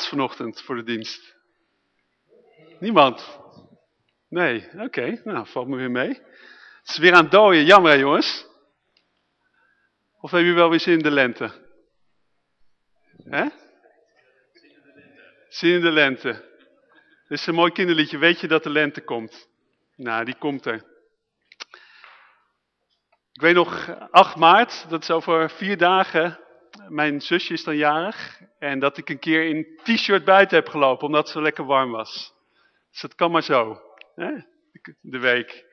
vanochtend voor de dienst? Niemand? Nee, oké. Nou, valt me weer mee. Het is weer aan het dooien. Jammer jongens? Of hebben jullie wel weer zin in de lente? Hè? Zin in de lente. Dit is een mooi kinderliedje. Weet je dat de lente komt? Nou, die komt er. Ik weet nog, 8 maart, dat is over vier dagen. Mijn zusje is dan jarig. En dat ik een keer in t-shirt buiten heb gelopen, omdat het zo lekker warm was. Dus dat kan maar zo. Hè? De week.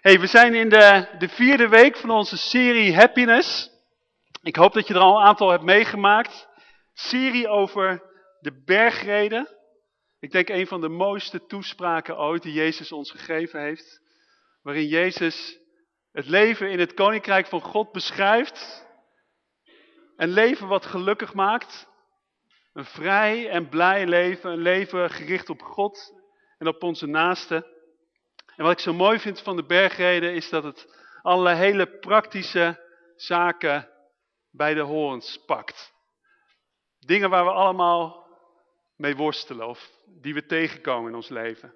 hey, we zijn in de, de vierde week van onze serie Happiness. Ik hoop dat je er al een aantal hebt meegemaakt. Serie over de bergreden. Ik denk een van de mooiste toespraken ooit die Jezus ons gegeven heeft. Waarin Jezus het leven in het koninkrijk van God beschrijft. Een leven wat gelukkig maakt. Een vrij en blij leven. Een leven gericht op God en op onze naasten. En wat ik zo mooi vind van de bergreden is dat het allerlei hele praktische zaken bij de horens pakt. Dingen waar we allemaal mee worstelen of die we tegenkomen in ons leven.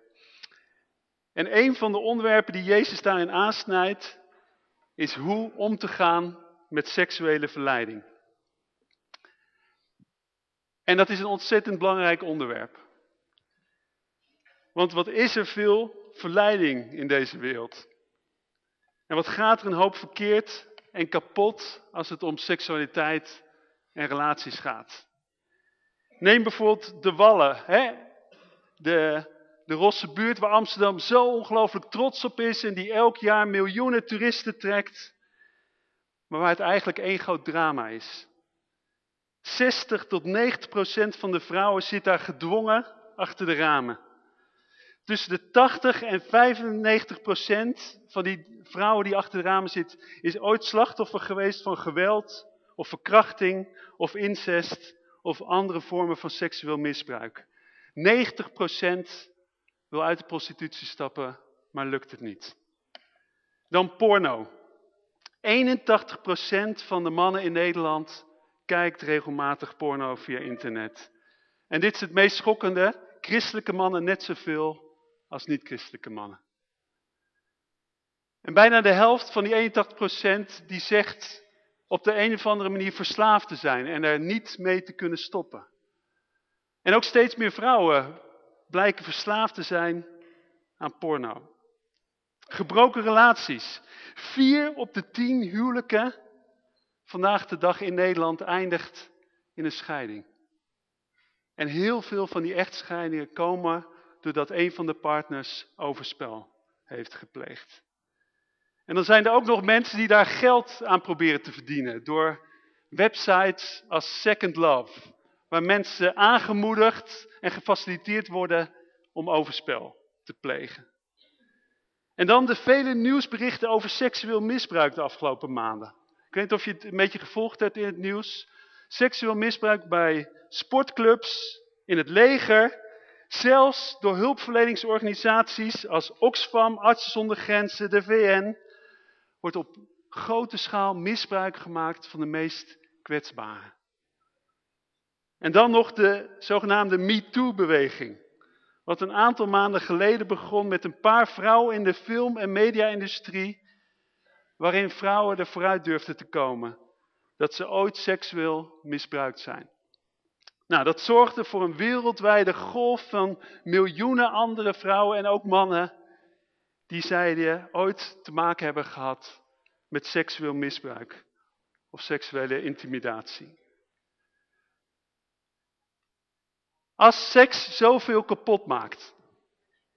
En een van de onderwerpen die Jezus daarin aansnijdt, is hoe om te gaan met seksuele verleiding. En dat is een ontzettend belangrijk onderwerp. Want wat is er veel verleiding in deze wereld? En wat gaat er een hoop verkeerd en kapot als het om seksualiteit en relaties gaat? Neem bijvoorbeeld de Wallen, hè? De, de Rosse buurt waar Amsterdam zo ongelooflijk trots op is en die elk jaar miljoenen toeristen trekt. Maar waar het eigenlijk één groot drama is. 60 tot 90 procent van de vrouwen zit daar gedwongen achter de ramen. Tussen de 80 en 95 procent van die vrouwen die achter de ramen zit, is ooit slachtoffer geweest van geweld of verkrachting of incest of andere vormen van seksueel misbruik. 90 procent wil uit de prostitutie stappen, maar lukt het niet. Dan porno. 81 procent van de mannen in Nederland kijkt regelmatig porno via internet. En dit is het meest schokkende. Christelijke mannen net zoveel als niet-christelijke mannen. En bijna de helft van die 81% die zegt op de een of andere manier verslaafd te zijn en er niet mee te kunnen stoppen. En ook steeds meer vrouwen blijken verslaafd te zijn aan porno. Gebroken relaties. Vier op de tien huwelijken vandaag de dag in Nederland eindigt in een scheiding. En heel veel van die echtscheidingen komen doordat een van de partners overspel heeft gepleegd. En dan zijn er ook nog mensen die daar geld aan proberen te verdienen door websites als Second Love, waar mensen aangemoedigd en gefaciliteerd worden om overspel te plegen. En dan de vele nieuwsberichten over seksueel misbruik de afgelopen maanden. Ik weet niet of je het een beetje gevolgd hebt in het nieuws. Seksueel misbruik bij sportclubs, in het leger, zelfs door hulpverleningsorganisaties als Oxfam, Artsen zonder Grenzen, de VN, wordt op grote schaal misbruik gemaakt van de meest kwetsbaren. En dan nog de zogenaamde MeToo-beweging. Wat een aantal maanden geleden begon met een paar vrouwen in de film- en media-industrie waarin vrouwen er vooruit durfden te komen dat ze ooit seksueel misbruikt zijn. Nou, dat zorgde voor een wereldwijde golf van miljoenen andere vrouwen en ook mannen die zeiden ooit te maken hebben gehad met seksueel misbruik of seksuele intimidatie. Als seks zoveel kapot maakt,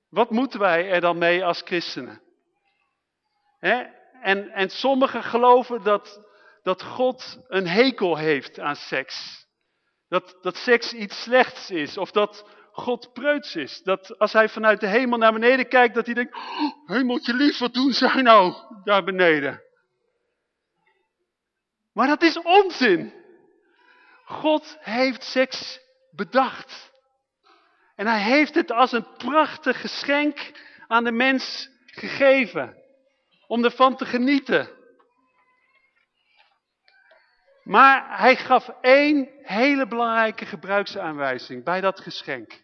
wat moeten wij er dan mee als christenen? He? En, en sommigen geloven dat, dat God een hekel heeft aan seks. Dat, dat seks iets slechts is. Of dat God preuts is. Dat als hij vanuit de hemel naar beneden kijkt, dat hij denkt, oh, hemeltje lief, wat doen zij nou daar beneden? Maar dat is onzin. God heeft seks bedacht. En hij heeft het als een prachtig geschenk aan de mens gegeven om ervan te genieten. Maar hij gaf één hele belangrijke gebruiksaanwijzing bij dat geschenk.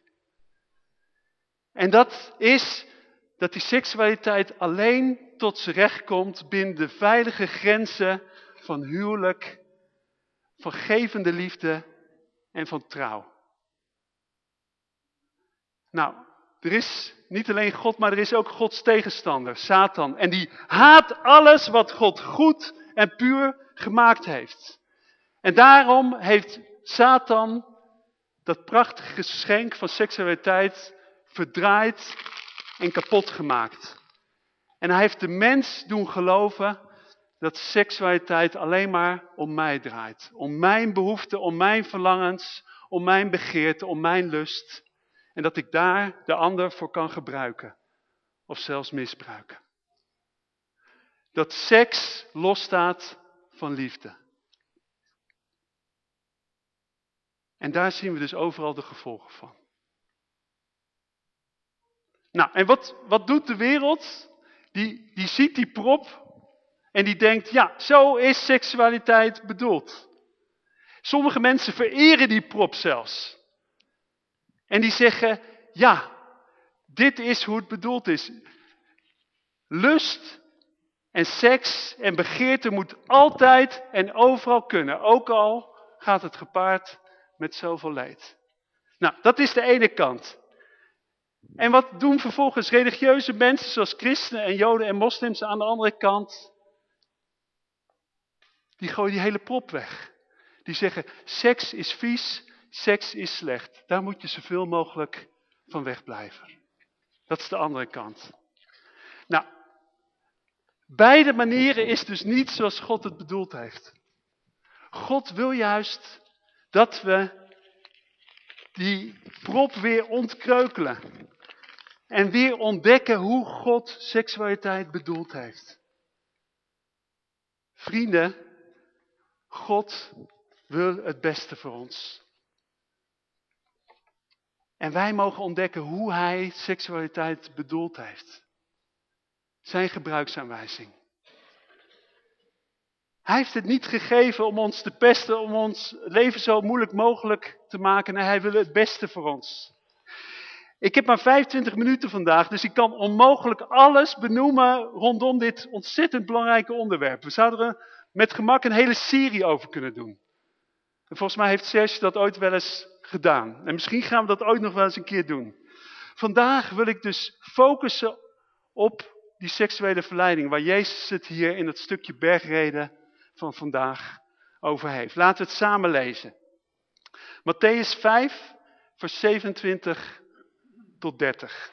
En dat is dat die seksualiteit alleen tot zijn recht komt binnen de veilige grenzen van huwelijk, van gevende liefde en van trouw. Nou, er is niet alleen God, maar er is ook Gods tegenstander, Satan. En die haat alles wat God goed en puur gemaakt heeft. En daarom heeft Satan dat prachtige geschenk van seksualiteit verdraaid en kapot gemaakt. En hij heeft de mens doen geloven dat seksualiteit alleen maar om mij draait. Om mijn behoeften, om mijn verlangens, om mijn begeerte, om mijn lust. En dat ik daar de ander voor kan gebruiken. Of zelfs misbruiken. Dat seks losstaat van liefde. En daar zien we dus overal de gevolgen van. Nou, en wat, wat doet de wereld? Die, die ziet die prop en die denkt, ja, zo is seksualiteit bedoeld. Sommige mensen vereren die prop zelfs. En die zeggen, ja, dit is hoe het bedoeld is. Lust en seks en begeerte moet altijd en overal kunnen. Ook al gaat het gepaard met zoveel leed. Nou, dat is de ene kant. En wat doen vervolgens religieuze mensen zoals christenen en joden en moslims aan de andere kant? Die gooien die hele prop weg. Die zeggen, seks is vies, seks is slecht. Daar moet je zoveel mogelijk van wegblijven. Dat is de andere kant. Nou, beide manieren is dus niet zoals God het bedoeld heeft. God wil juist dat we die prop weer ontkreukelen. En weer ontdekken hoe God seksualiteit bedoeld heeft. Vrienden, God wil het beste voor ons. En wij mogen ontdekken hoe hij seksualiteit bedoeld heeft. Zijn gebruiksaanwijzing. Hij heeft het niet gegeven om ons te pesten, om ons leven zo moeilijk mogelijk te maken. Nee, hij wil het beste voor ons. Ik heb maar 25 minuten vandaag, dus ik kan onmogelijk alles benoemen rondom dit ontzettend belangrijke onderwerp. We zouden er met gemak een hele serie over kunnen doen. En volgens mij heeft Serge dat ooit wel eens gedaan. En misschien gaan we dat ooit nog wel eens een keer doen. Vandaag wil ik dus focussen op die seksuele verleiding, waar Jezus het hier in het stukje bergreden van vandaag over heeft. Laten we het samen lezen. Matthäus 5, vers 27 tot 30.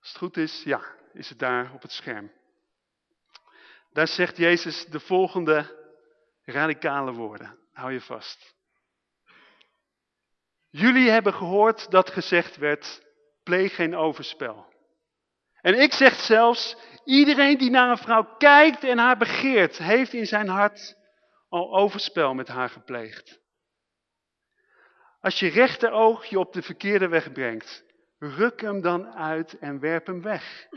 Als het goed is, ja, is het daar op het scherm. Daar zegt Jezus de volgende radicale woorden. Hou je vast. Jullie hebben gehoord dat gezegd werd, pleeg geen overspel. En ik zeg zelfs, iedereen die naar een vrouw kijkt en haar begeert, heeft in zijn hart al overspel met haar gepleegd. Als je rechteroog je op de verkeerde weg brengt, ruk hem dan uit en werp hem weg.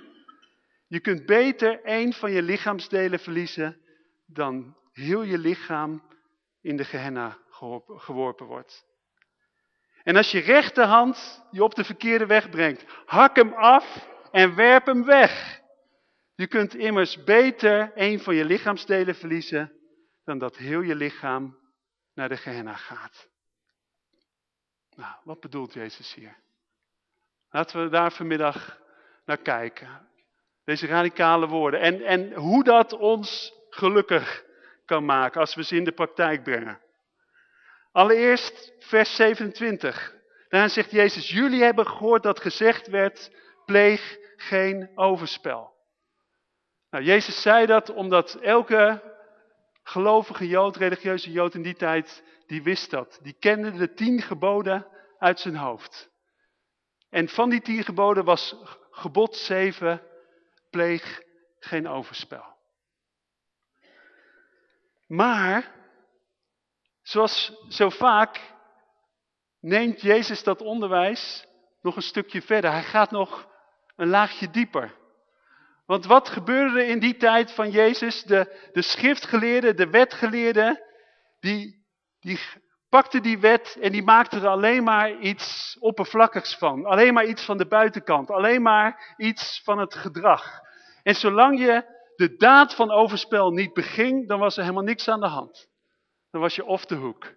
Je kunt beter één van je lichaamsdelen verliezen dan heel je lichaam in de Gehenna geworpen wordt. En als je rechterhand je op de verkeerde weg brengt, hak hem af en werp hem weg. Je kunt immers beter een van je lichaamsdelen verliezen dan dat heel je lichaam naar de Gehenna gaat. Nou, wat bedoelt Jezus hier? Laten we daar vanmiddag naar kijken. Deze radicale woorden. En, en hoe dat ons gelukkig kan maken als we ze in de praktijk brengen. Allereerst vers 27. Daarin zegt Jezus, jullie hebben gehoord dat gezegd werd, pleeg geen overspel. Nou, Jezus zei dat omdat elke gelovige Jood, religieuze Jood in die tijd, die wist dat. Die kende de tien geboden uit zijn hoofd. En van die tien geboden was gebod 7, pleeg geen overspel. Maar, zoals zo vaak, neemt Jezus dat onderwijs nog een stukje verder. Hij gaat nog een laagje dieper. Want wat gebeurde er in die tijd van Jezus? De, de schriftgeleerden, de wetgeleerden, die, die pakten die wet en die maakten er alleen maar iets oppervlakkigs van. Alleen maar iets van de buitenkant. Alleen maar iets van het gedrag. En zolang je de daad van overspel niet beging, dan was er helemaal niks aan de hand. Dan was je off de hoek.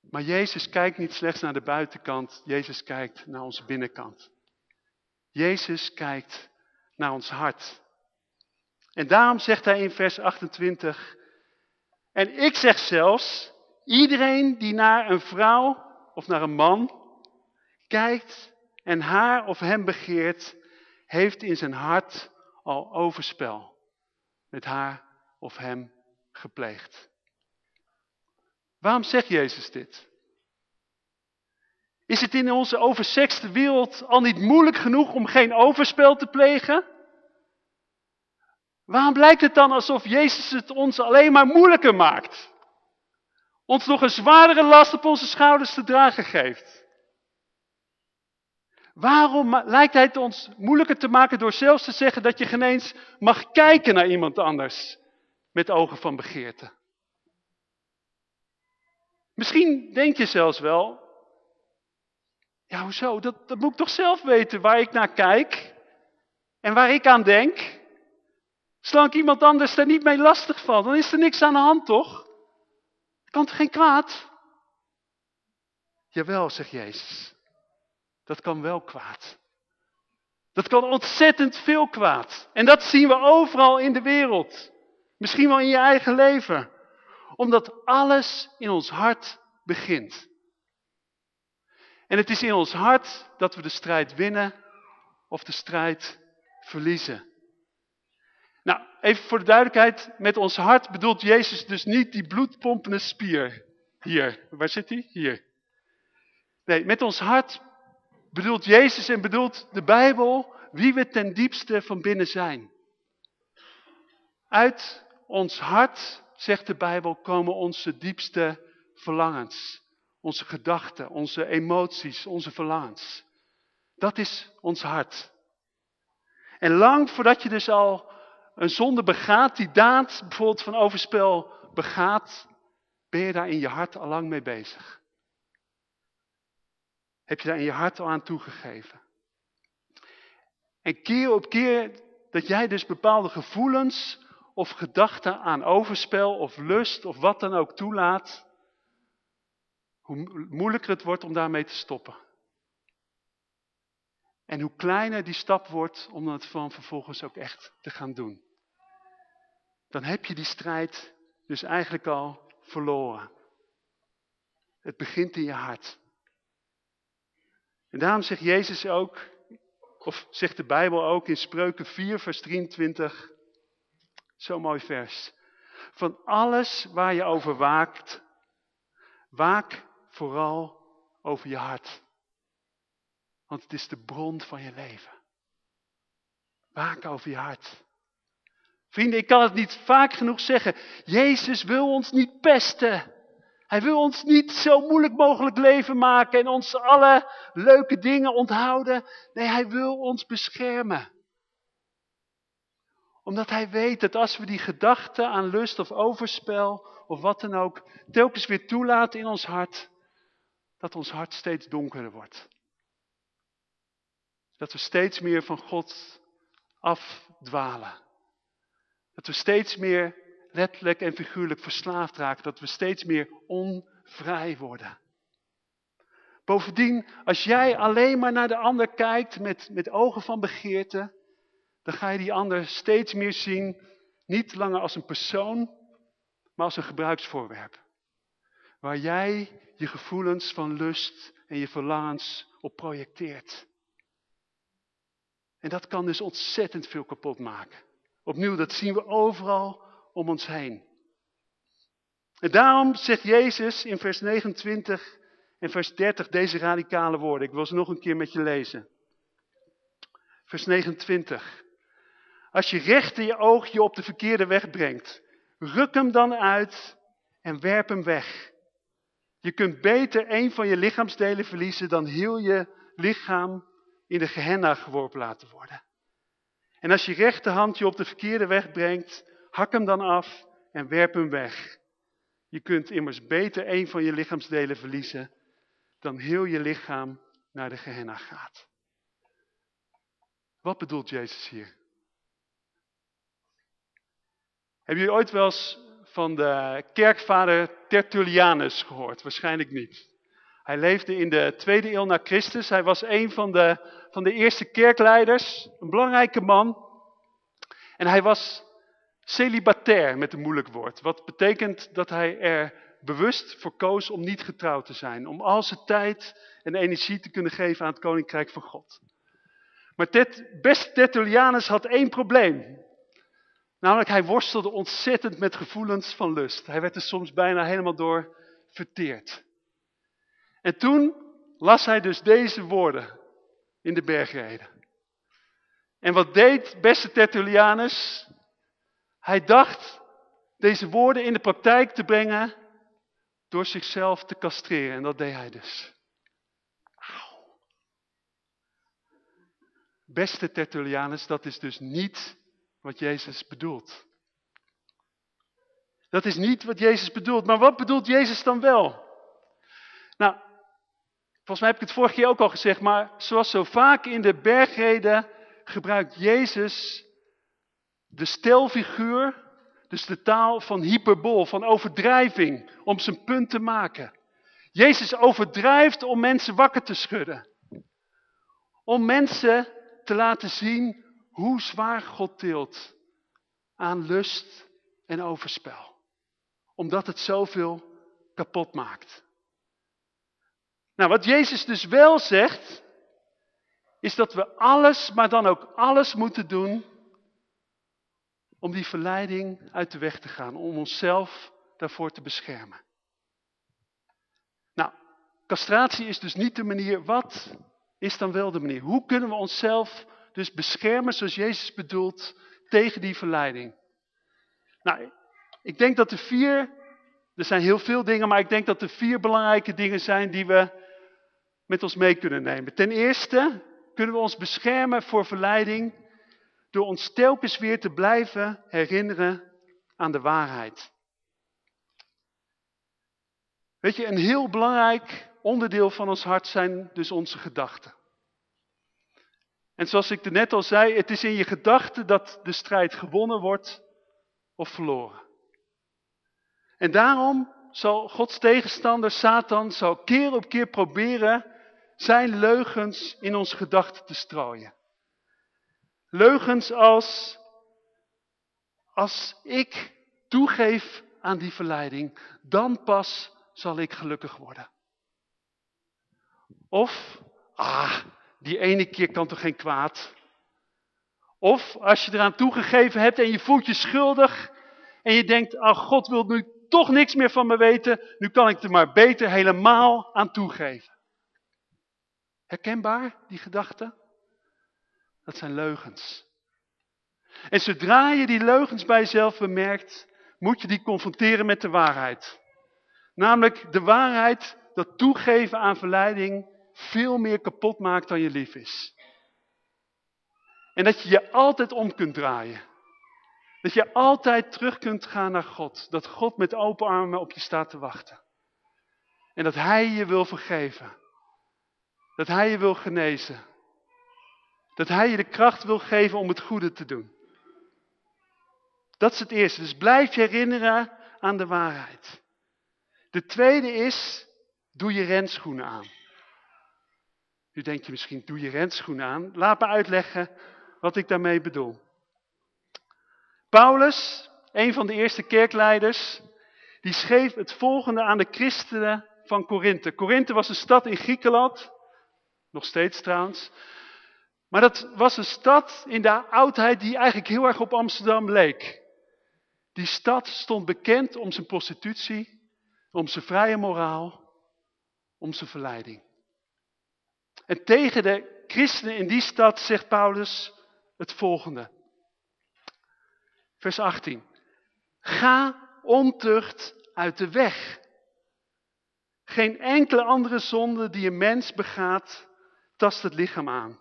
Maar Jezus kijkt niet slechts naar de buitenkant, Jezus kijkt naar onze binnenkant. Jezus kijkt naar ons hart. En daarom zegt hij in vers 28, en ik zeg zelfs, iedereen die naar een vrouw of naar een man kijkt en haar of hem begeert, heeft in zijn hart al overspel met haar of hem gepleegd. Waarom zegt Jezus dit? Is het in onze oversekste wereld al niet moeilijk genoeg om geen overspel te plegen? Waarom blijkt het dan alsof Jezus het ons alleen maar moeilijker maakt? Ons nog een zwaardere last op onze schouders te dragen geeft? Waarom lijkt hij het ons moeilijker te maken door zelfs te zeggen dat je geen eens mag kijken naar iemand anders met ogen van begeerte? Misschien denk je zelfs wel, ja hoezo, dat, dat moet ik toch zelf weten waar ik naar kijk en waar ik aan denk. Zolang iemand anders daar niet mee lastig valt, dan is er niks aan de hand toch? Kan toch geen kwaad? Jawel, zegt Jezus. Dat kan wel kwaad. Dat kan ontzettend veel kwaad. En dat zien we overal in de wereld. Misschien wel in je eigen leven. Omdat alles in ons hart begint. En het is in ons hart dat we de strijd winnen of de strijd verliezen. Nou, even voor de duidelijkheid, met ons hart bedoelt Jezus dus niet die bloedpompende spier. Hier, waar zit hij? Hier. Nee, met ons hart bedoelt Jezus en bedoelt de Bijbel wie we ten diepste van binnen zijn. Uit ons hart, zegt de Bijbel, komen onze diepste verlangens. Onze gedachten, onze emoties, onze verlangens. Dat is ons hart. En lang voordat je dus al een zonde begaat, die daad bijvoorbeeld van overspel begaat, ben je daar in je hart al lang mee bezig. Heb je daar in je hart al aan toegegeven. En keer op keer dat jij dus bepaalde gevoelens of gedachten aan overspel of lust of wat dan ook toelaat, hoe moeilijker het wordt om daarmee te stoppen. En hoe kleiner die stap wordt om het van vervolgens ook echt te gaan doen. Dan heb je die strijd dus eigenlijk al verloren. Het begint in je hart. En daarom zegt Jezus ook, of zegt de Bijbel ook in Spreuken 4 vers 23, zo'n mooi vers. Van alles waar je over waakt, waak vooral over je hart. Want het is de bron van je leven. Waak over je hart. Vrienden, ik kan het niet vaak genoeg zeggen. Jezus wil ons niet pesten. Hij wil ons niet zo moeilijk mogelijk leven maken en ons alle leuke dingen onthouden. Nee, hij wil ons beschermen. Omdat hij weet dat als we die gedachten aan lust of overspel of wat dan ook telkens weer toelaten in ons hart, dat ons hart steeds donkerder wordt. Dat we steeds meer van God afdwalen. Dat we steeds meer letterlijk en figuurlijk verslaafd raken. Dat we steeds meer onvrij worden. Bovendien, als jij alleen maar naar de ander kijkt met, met ogen van begeerte, dan ga je die ander steeds meer zien, niet langer als een persoon, maar als een gebruiksvoorwerp. Waar jij je gevoelens van lust en je verlangens op projecteert. En dat kan dus ontzettend veel kapot maken. Opnieuw, dat zien we overal om ons heen. En daarom zegt Jezus in vers 29 en vers 30 deze radicale woorden. Ik wil ze nog een keer met je lezen. Vers 29. Als je rechter je oog je op de verkeerde weg brengt, ruk hem dan uit en werp hem weg. Je kunt beter een van je lichaamsdelen verliezen dan heel je lichaam in de Gehenna geworpen laten worden. En als je rechterhand je op de verkeerde weg brengt, hak hem dan af en werp hem weg. Je kunt immers beter een van je lichaamsdelen verliezen, dan heel je lichaam naar de Gehenna gaat. Wat bedoelt Jezus hier? Hebben jullie ooit wel eens van de kerkvader Tertullianus gehoord? Waarschijnlijk niet. Hij leefde in de tweede eeuw na Christus. Hij was een van de, van de eerste kerkleiders. Een belangrijke man. En hij was celibatair met een moeilijk woord. Wat betekent dat hij er bewust voor koos om niet getrouwd te zijn. Om al zijn tijd en energie te kunnen geven aan het koninkrijk van God. Maar Tet, beste Tertullianus had één probleem. Namelijk hij worstelde ontzettend met gevoelens van lust. Hij werd er soms bijna helemaal door verteerd. En toen las hij dus deze woorden in de bergreden. En wat deed beste Tertullianus? Hij dacht deze woorden in de praktijk te brengen door zichzelf te castreren. En dat deed hij dus. Beste Tertullianus, dat is dus niet wat Jezus bedoelt. Dat is niet wat Jezus bedoelt. Maar wat bedoelt Jezus dan wel? Nou, volgens mij heb ik het vorige keer ook al gezegd, maar zoals zo vaak in de bergreden gebruikt Jezus de stelfiguur, dus de taal van hyperbol, van overdrijving, om zijn punt te maken. Jezus overdrijft om mensen wakker te schudden. Om mensen te laten zien hoe zwaar God tilt aan lust en overspel. Omdat het zoveel kapot maakt. Nou, wat Jezus dus wel zegt, is dat we alles, maar dan ook alles moeten doen om die verleiding uit de weg te gaan, om onszelf daarvoor te beschermen. Nou, castratie is dus niet de manier, wat is dan wel de manier? Hoe kunnen we onszelf dus beschermen zoals Jezus bedoelt tegen die verleiding? Nou, ik denk dat er vier, er zijn heel veel dingen, maar ik denk dat er vier belangrijke dingen zijn die we met ons mee kunnen nemen. Ten eerste kunnen we ons beschermen voor verleiding door ons telkens weer te blijven herinneren aan de waarheid. Weet je, een heel belangrijk onderdeel van ons hart zijn dus onze gedachten. En zoals ik er net al zei, het is in je gedachten dat de strijd gewonnen wordt of verloren. En daarom zal Gods tegenstander Satan zal keer op keer proberen zijn leugens in onze gedachten te strooien. Leugens als, als ik toegeef aan die verleiding, dan pas zal ik gelukkig worden. Of, ah, die ene keer kan toch geen kwaad. Of als je eraan toegegeven hebt en je voelt je schuldig en je denkt, ah, God wil nu toch niks meer van me weten, nu kan ik er maar beter helemaal aan toegeven. Herkenbaar, die gedachte? Dat zijn leugens. En zodra je die leugens bij jezelf bemerkt, moet je die confronteren met de waarheid. Namelijk de waarheid dat toegeven aan verleiding veel meer kapot maakt dan je lief is. En dat je je altijd om kunt draaien. Dat je altijd terug kunt gaan naar God. Dat God met open armen op je staat te wachten. En dat Hij je wil vergeven. Dat Hij je wil genezen. Dat Hij je de kracht wil geven om het goede te doen. Dat is het eerste. Dus blijf je herinneren aan de waarheid. De tweede is, doe je renschoenen aan. Nu denk je misschien, doe je renschoenen aan. Laat me uitleggen wat ik daarmee bedoel. Paulus, een van de eerste kerkleiders, die schreef het volgende aan de christenen van Korinthe. Korinthe was een stad in Griekenland, nog steeds trouwens. Maar dat was een stad in de oudheid die eigenlijk heel erg op Amsterdam leek. Die stad stond bekend om zijn prostitutie, om zijn vrije moraal, om zijn verleiding. En tegen de christenen in die stad zegt Paulus het volgende. Vers 18. Ga ontucht uit de weg. Geen enkele andere zonde die een mens begaat, tast het lichaam aan.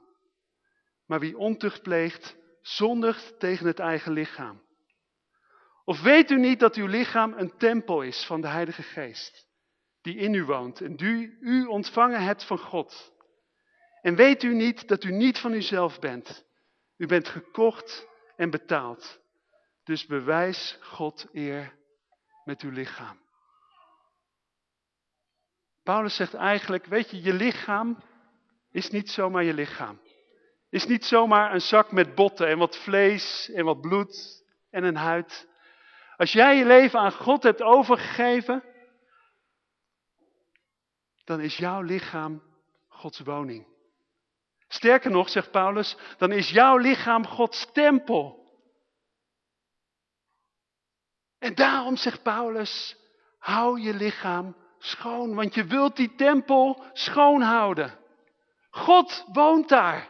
Maar wie ontucht pleegt, zondigt tegen het eigen lichaam. Of weet u niet dat uw lichaam een tempel is van de Heilige Geest, die in u woont en die u ontvangen hebt van God? En weet u niet dat u niet van uzelf bent? U bent gekocht en betaald. Dus bewijs God eer met uw lichaam. Paulus zegt eigenlijk, weet je, je lichaam is niet zomaar je lichaam. Is niet zomaar een zak met botten en wat vlees en wat bloed en een huid. Als jij je leven aan God hebt overgegeven, dan is jouw lichaam Gods woning. Sterker nog, zegt Paulus, dan is jouw lichaam Gods tempel. En daarom zegt Paulus, hou je lichaam schoon, want je wilt die tempel schoon houden. God woont daar.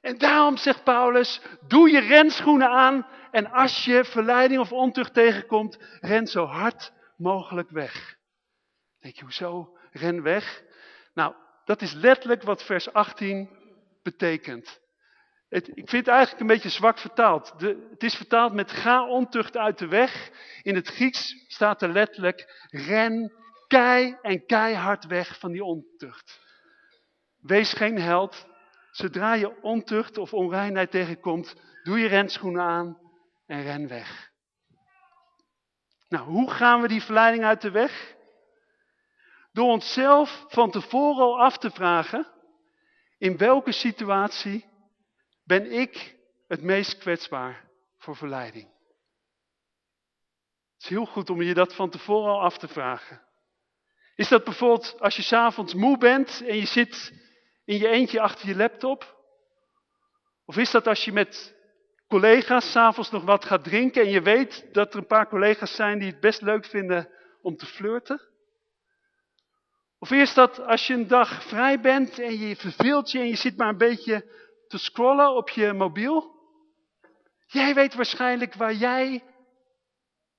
En daarom zegt Paulus, doe je renschoenen aan en als je verleiding of ontucht tegenkomt, ren zo hard mogelijk weg. Denk je, hoezo? Ren weg. Nou, dat is letterlijk wat vers 18 betekent. Ik vind het eigenlijk een beetje zwak vertaald. De, het is vertaald met ga ontucht uit de weg. In het Grieks staat er letterlijk ren kei en keihard weg van die ontucht. Wees geen held. Zodra je ontucht of onreinheid tegenkomt, doe je renschoenen aan en ren weg. Nou, hoe gaan we die verleiding uit de weg? Door onszelf van tevoren al af te vragen, in welke situatie ben ik het meest kwetsbaar voor verleiding? Het is heel goed om je dat van tevoren al af te vragen. Is dat bijvoorbeeld als je s'avonds moe bent en je zit in je eentje achter je laptop? Of is dat als je met collega's s'avonds nog wat gaat drinken en je weet dat er een paar collega's zijn die het best leuk vinden om te flirten? Of is dat als je een dag vrij bent en je verveelt je en je zit maar een beetje te scrollen op je mobiel? Jij weet waarschijnlijk waar jij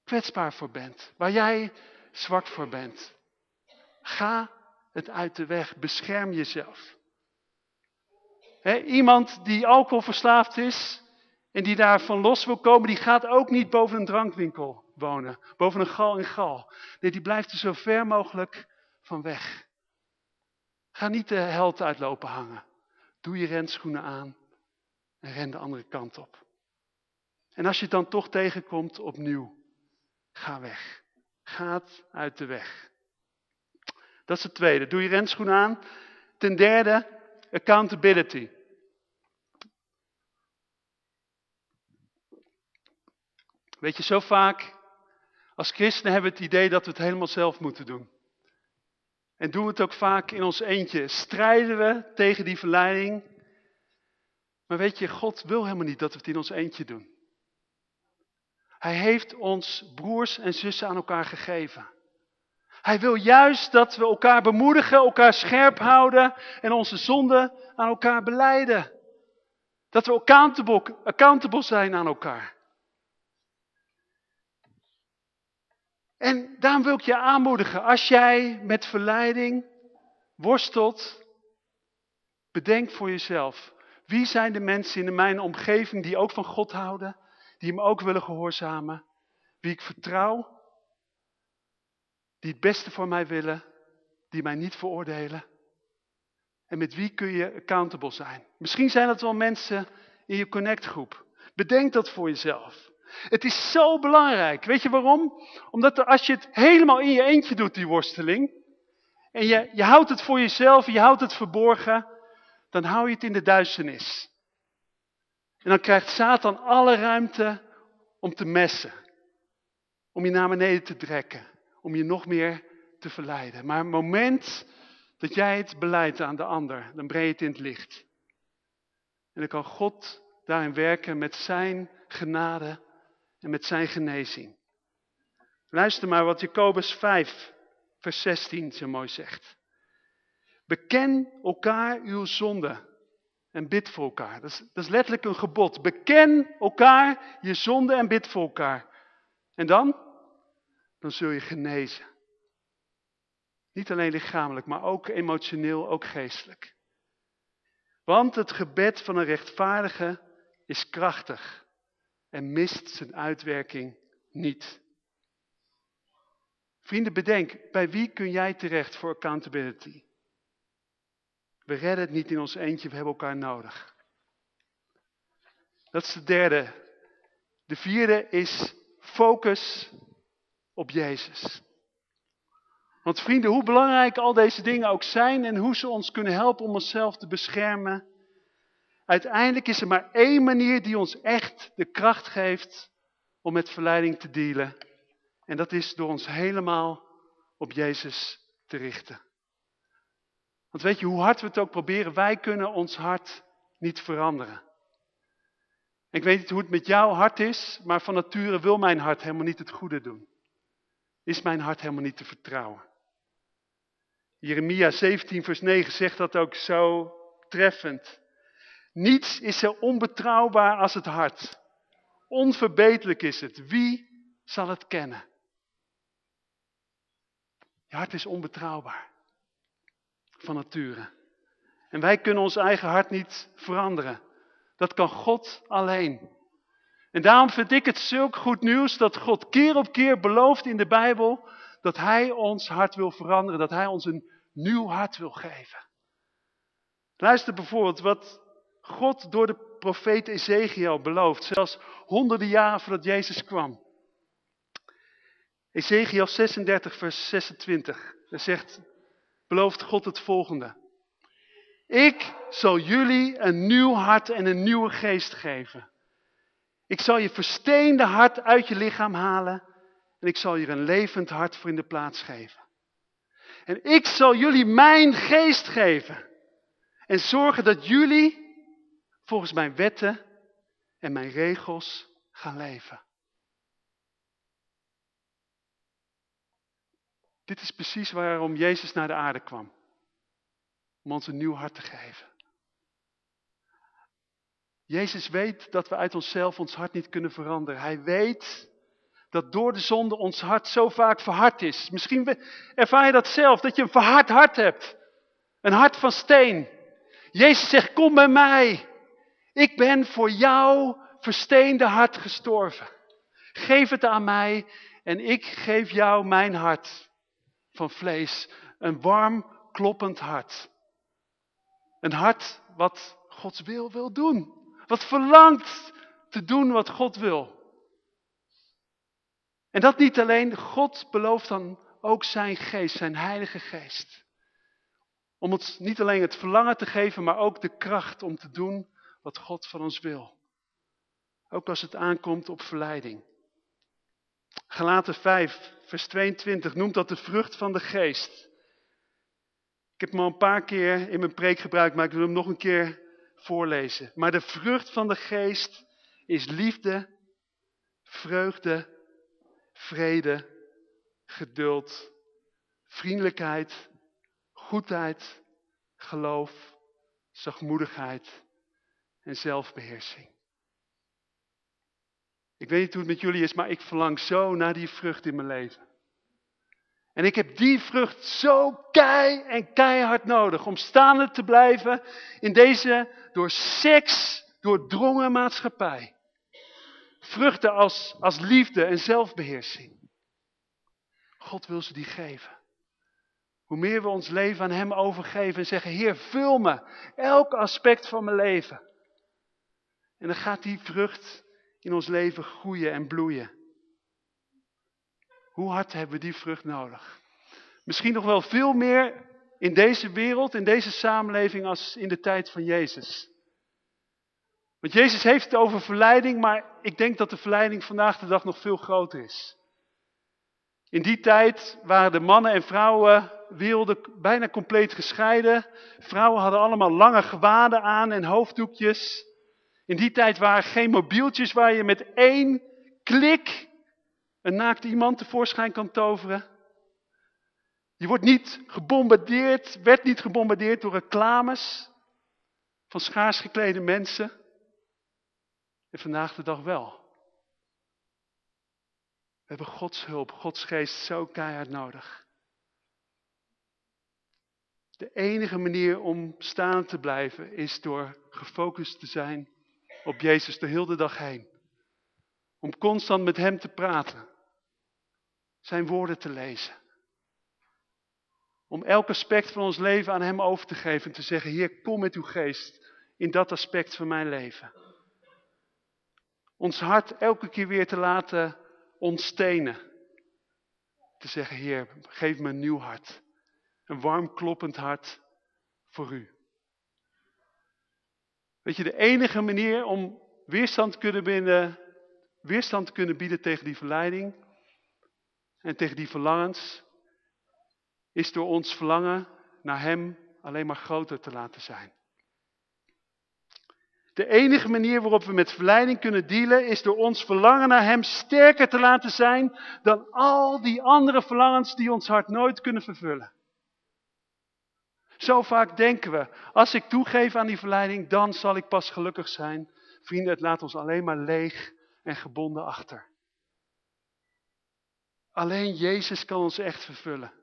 kwetsbaar voor bent, waar jij zwak voor bent. Ga het uit de weg, bescherm jezelf. iemand die alcoholverslaafd is en die daarvan los wil komen, die gaat ook niet boven een drankwinkel wonen, boven een gal en gal. Nee, die blijft er zo ver mogelijk van weg. Ga niet de held uitlopen hangen. Doe je renschoenen aan en ren de andere kant op. En als je het dan toch tegenkomt, opnieuw, ga weg. Gaat uit de weg. Dat is het tweede. Doe je renschoenen aan. Ten derde, accountability. Weet je, zo vaak als christenen hebben we het idee dat we het helemaal zelf moeten doen. En doen we het ook vaak in ons eentje. Strijden we tegen die verleiding. Maar weet je, God wil helemaal niet dat we het in ons eentje doen. Hij heeft ons broers en zussen aan elkaar gegeven. Hij wil juist dat we elkaar bemoedigen, elkaar scherp houden en onze zonden aan elkaar beleiden. Dat we accountable, accountable zijn aan elkaar. En daarom wil ik je aanmoedigen, als jij met verleiding worstelt, bedenk voor jezelf. Wie zijn de mensen in mijn omgeving die ook van God houden, die hem ook willen gehoorzamen, wie ik vertrouw, die het beste voor mij willen, die mij niet veroordelen. En met wie kun je accountable zijn? Misschien zijn dat wel mensen in je connectgroep. Bedenk dat voor jezelf. Het is zo belangrijk. Weet je waarom? Omdat als je het helemaal in je eentje doet, die worsteling, en je, je houdt het voor jezelf, je houdt het verborgen, dan hou je het in de duisternis. En dan krijgt Satan alle ruimte om te messen. Om je naar beneden te trekken. Om je nog meer te verleiden. Maar het moment dat jij het beleidt aan de ander, dan breng je het in het licht. En dan kan God daarin werken met zijn genade en met zijn genezing. Luister maar wat Jacobus 5, vers 16 zo mooi zegt. Beken elkaar uw zonde en bid voor elkaar. Dat is, dat is letterlijk een gebod. Beken elkaar je zonde en bid voor elkaar. En dan? Dan zul je genezen. Niet alleen lichamelijk, maar ook emotioneel, ook geestelijk. Want het gebed van een rechtvaardige is krachtig en mist zijn uitwerking niet. Vrienden, bedenk, bij wie kun jij terecht voor accountability? We redden het niet in ons eentje, we hebben elkaar nodig. Dat is de derde. De vierde is focus op Jezus. Want vrienden, hoe belangrijk al deze dingen ook zijn en hoe ze ons kunnen helpen om onszelf te beschermen. Uiteindelijk is er maar één manier die ons echt de kracht geeft om met verleiding te dealen. En dat is door ons helemaal op Jezus te richten. Want weet je, hoe hard we het ook proberen, wij kunnen ons hart niet veranderen. Ik weet niet hoe het met jouw hart is, maar van nature wil mijn hart helemaal niet het goede doen. Is mijn hart helemaal niet te vertrouwen. Jeremia 17 vers 9 zegt dat ook zo treffend. Niets is zo onbetrouwbaar als het hart. Onverbeterlijk is het. Wie zal het kennen? Je hart is onbetrouwbaar. Van nature. En wij kunnen ons eigen hart niet veranderen. Dat kan God alleen. En daarom vind ik het zulk goed nieuws dat God keer op keer belooft in de Bijbel dat hij ons hart wil veranderen, dat hij ons een nieuw hart wil geven. Luister bijvoorbeeld wat God door de profeet Ezekiel belooft, zelfs honderden jaren voordat Jezus kwam. Ezekiel 36 vers 26, daar zegt, belooft God het volgende. Ik zal jullie een nieuw hart en een nieuwe geest geven. Ik zal je versteende hart uit je lichaam halen en ik zal je een levend hart voor in de plaats geven. En ik zal jullie mijn geest geven en zorgen dat jullie volgens mijn wetten en mijn regels gaan leven. Dit is precies waarom Jezus naar de aarde kwam. Om ons een nieuw hart te geven. Jezus weet dat we uit onszelf ons hart niet kunnen veranderen. Hij weet dat door de zonde ons hart zo vaak verhard is. Misschien ervaar je dat zelf, dat je een verhard hart hebt. Een hart van steen. Jezus zegt, kom bij mij. Ik ben voor jouw versteende hart gestorven. Geef het aan mij en ik geef jou mijn hart van vlees. Een warm, kloppend hart. Een hart wat Gods wil wil doen. Wat verlangt te doen wat God wil. En dat niet alleen, God belooft dan ook zijn geest, zijn heilige geest. Om ons niet alleen het verlangen te geven, maar ook de kracht om te doen wat God van ons wil. Ook als het aankomt op verleiding. Galaten 5, vers 22 noemt dat de vrucht van de geest. Ik heb hem al een paar keer in mijn preek gebruikt, maar ik wil hem nog een keer voorlezen. Maar de vrucht van de geest is liefde, vreugde, vrede, geduld, vriendelijkheid, goedheid, geloof, zachtmoedigheid en zelfbeheersing. Ik weet niet hoe het met jullie is, maar ik verlang zo naar die vrucht in mijn leven. En ik heb die vrucht zo kei en keihard nodig om staande te blijven in deze door seks doordrongen maatschappij. Vruchten als, als liefde en zelfbeheersing. God wil ze die geven. Hoe meer we ons leven aan hem overgeven en zeggen, Heer, vul me, elk aspect van mijn leven. En dan gaat die vrucht in ons leven groeien en bloeien. Hoe hard hebben we die vrucht nodig? Misschien nog wel veel meer in deze wereld, in deze samenleving als in de tijd van Jezus. Want Jezus heeft het over verleiding, maar ik denk dat de verleiding vandaag de dag nog veel groter is. In die tijd waren de mannen en vrouwen werelden bijna compleet gescheiden. Vrouwen hadden allemaal lange gewaden aan en hoofddoekjes. In die tijd waren geen mobieltjes waar je met één klik een naakt iemand tevoorschijn kan toveren. Je wordt niet gebombardeerd, werd niet gebombardeerd door reclames van schaars geklede mensen. En vandaag de dag wel. We hebben Gods hulp, Gods geest zo keihard nodig. De enige manier om staan te blijven is door gefocust te zijn op Jezus de hele dag heen. Om constant met hem te praten. Zijn woorden te lezen. Om elk aspect van ons leven aan hem over te geven en te zeggen, Heer, kom met uw geest in dat aspect van mijn leven. Ons hart elke keer weer te laten ontstenen. Te zeggen, Heer, geef me een nieuw hart. Een warm kloppend hart voor u. Weet je, de enige manier om weerstand kunnen weerstand kunnen bieden tegen die verleiding en tegen die verlangens, is door ons verlangen naar hem alleen maar groter te laten zijn. De enige manier waarop we met verleiding kunnen dealen is door ons verlangen naar hem sterker te laten zijn dan al die andere verlangens die ons hart nooit kunnen vervullen. Zo vaak denken we, als ik toegeef aan die verleiding, dan zal ik pas gelukkig zijn. Vrienden, het laat ons alleen maar leeg en gebonden achter. Alleen Jezus kan ons echt vervullen.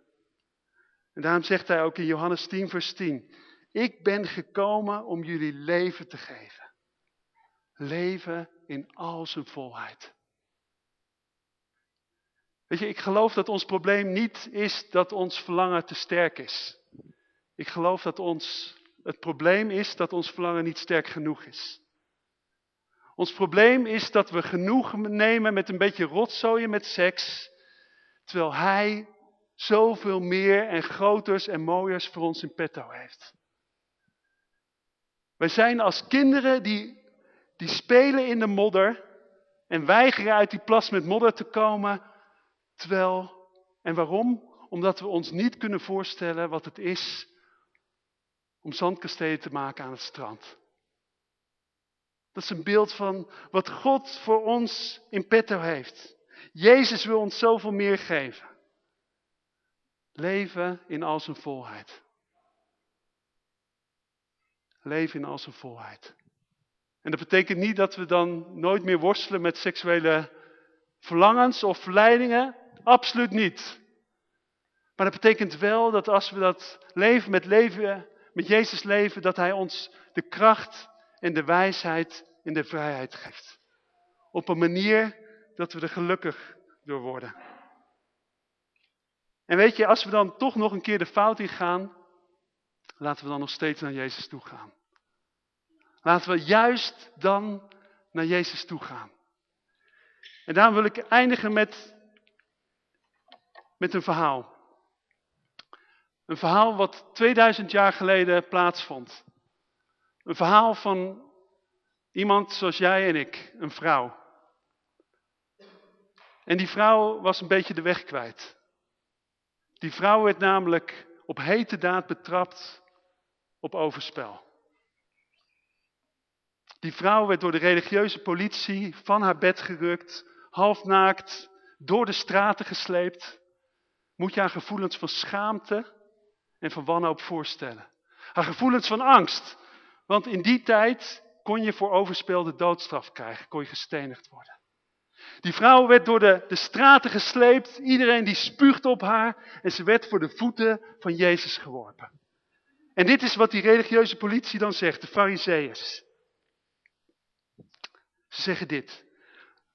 En daarom zegt hij ook in Johannes 10 vers 10. Ik ben gekomen om jullie leven te geven. Leven in al zijn volheid. Weet je, ik geloof dat ons probleem niet is dat ons verlangen te sterk is. Ik geloof dat ons, het probleem is dat ons verlangen niet sterk genoeg is. Ons probleem is dat we genoeg nemen met een beetje rotzooien met seks, terwijl hij zoveel meer en groters en mooiers voor ons in petto heeft. Wij zijn als kinderen die, die spelen in de modder en weigeren uit die plas met modder te komen, terwijl, en waarom? Omdat we ons niet kunnen voorstellen wat het is om zandkastelen te maken aan het strand. Dat is een beeld van wat God voor ons in petto heeft. Jezus wil ons zoveel meer geven. Leven in al zijn volheid. Leven in al zijn volheid. En dat betekent niet dat we dan nooit meer worstelen met seksuele verlangens of verleidingen. Absoluut niet. Maar dat betekent wel dat als we dat leven met, leven, met Jezus leven, dat Hij ons de kracht en de wijsheid en de vrijheid geeft. Op een manier dat we er gelukkig door worden. En weet je, als we dan toch nog een keer de fout in gaan, laten we dan nog steeds naar Jezus toe gaan. Laten we juist dan naar Jezus toe gaan. En daarom wil ik eindigen met, met een verhaal. Een verhaal wat 2000 jaar geleden plaatsvond. Een verhaal van iemand zoals jij en ik, een vrouw. En die vrouw was een beetje de weg kwijt. Die vrouw werd namelijk op hete daad betrapt op overspel. Die vrouw werd door de religieuze politie van haar bed gerukt, halfnaakt, door de straten gesleept. Moet je haar gevoelens van schaamte en van wanhoop voorstellen. Haar gevoelens van angst. Want in die tijd kon je voor overspel de doodstraf krijgen, kon je gestenigd worden. Die vrouw werd door de, de straten gesleept. Iedereen die spuugt op haar. En ze werd voor de voeten van Jezus geworpen. En dit is wat die religieuze politie dan zegt, de fariseeërs. Ze zeggen dit.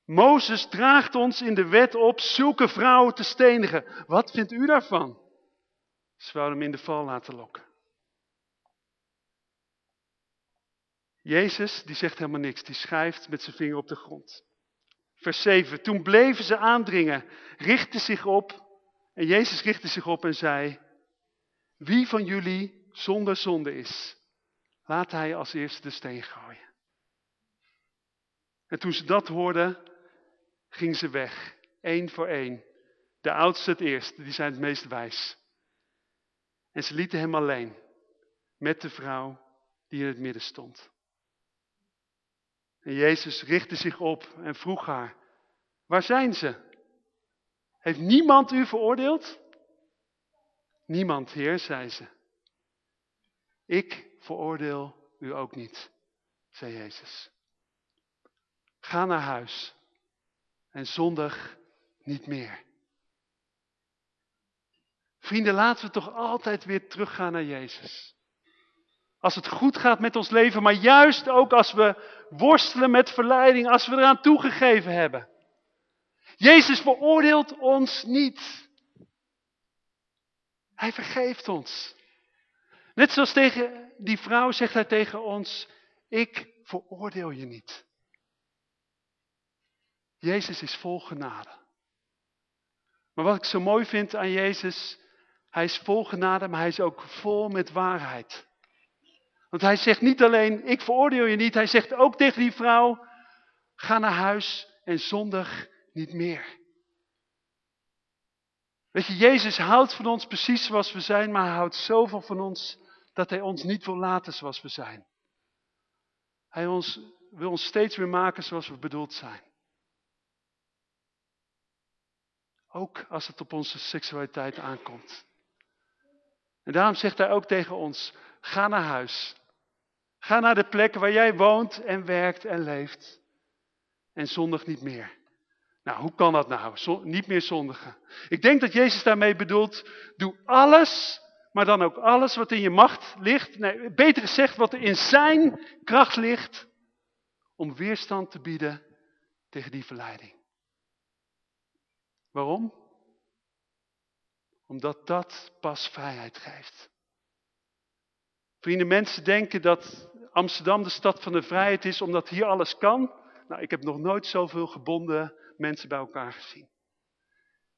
Mozes draagt ons in de wet op zulke vrouwen te stenigen. Wat vindt u daarvan? Ze wouden hem in de val laten lokken. Jezus, die zegt helemaal niks. Die schrijft met zijn vinger op de grond. Vers 7. Toen bleven ze aandringen, richtten zich op. En Jezus richtte zich op en zei. Wie van jullie zonder zonde is, laat hij als eerste de steen gooien. En toen ze dat hoorden, gingen ze weg. één voor één. De oudste het eerst, die zijn het meest wijs. En ze lieten hem alleen. Met de vrouw die in het midden stond. En Jezus richtte zich op en vroeg haar, waar zijn ze? Heeft niemand u veroordeeld? Niemand, Heer, zei ze. Ik veroordeel u ook niet, zei Jezus. Ga naar huis en zondig niet meer. Vrienden, laten we toch altijd weer teruggaan naar Jezus. Als het goed gaat met ons leven, maar juist ook als we worstelen met verleiding, als we eraan toegegeven hebben. Jezus veroordeelt ons niet. Hij vergeeft ons. Net zoals tegen die vrouw zegt hij tegen ons, ik veroordeel je niet. Jezus is vol genade. Maar wat ik zo mooi vind aan Jezus, hij is vol genade, maar hij is ook vol met waarheid. Want hij zegt niet alleen, ik veroordeel je niet, hij zegt ook tegen die vrouw, ga naar huis en zondig niet meer. Weet je, Jezus houdt van ons precies zoals we zijn, maar hij houdt zoveel van ons dat hij ons niet wil laten zoals we zijn. Hij ons, wil ons steeds weer maken zoals we bedoeld zijn. Ook als het op onze seksualiteit aankomt. En daarom zegt hij ook tegen ons, ga naar huis. Ga naar de plek waar jij woont en werkt en leeft. En zondig niet meer. Nou, hoe kan dat nou? niet meer zondigen. Ik denk dat Jezus daarmee bedoelt, doe alles, maar dan ook alles wat in je macht ligt. Nee, beter gezegd, wat er in zijn kracht ligt, om weerstand te bieden tegen die verleiding. Waarom? Omdat dat pas vrijheid geeft. Vrienden, mensen denken dat Amsterdam de stad van de vrijheid is omdat hier alles kan. Nou, ik heb nog nooit zoveel gebonden mensen bij elkaar gezien.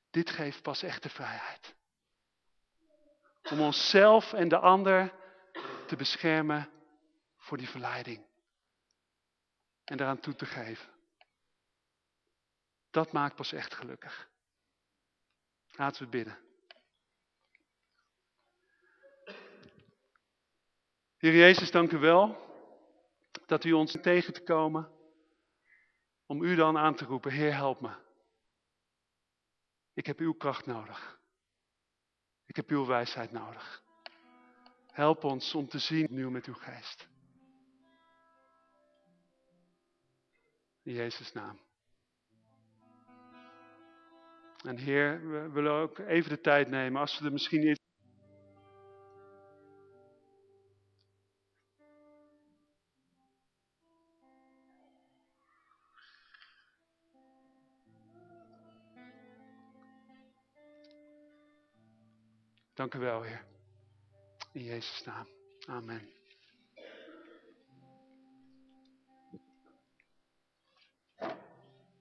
Dit geeft pas echte vrijheid. Om onszelf en de ander te beschermen voor die verleiding. En daaraan toe te geven. Dat maakt pas echt gelukkig. Laten we bidden. Heer Jezus, dank u wel dat u ons tegen te komen om u dan aan te roepen, Heer help me. Ik heb uw kracht nodig. Ik heb uw wijsheid nodig. Help ons om te zien nu met uw geest. In Jezus' naam. En Heer, we willen ook even de tijd nemen, als we er misschien niet Dank u wel, Heer. In Jezus' naam. Amen.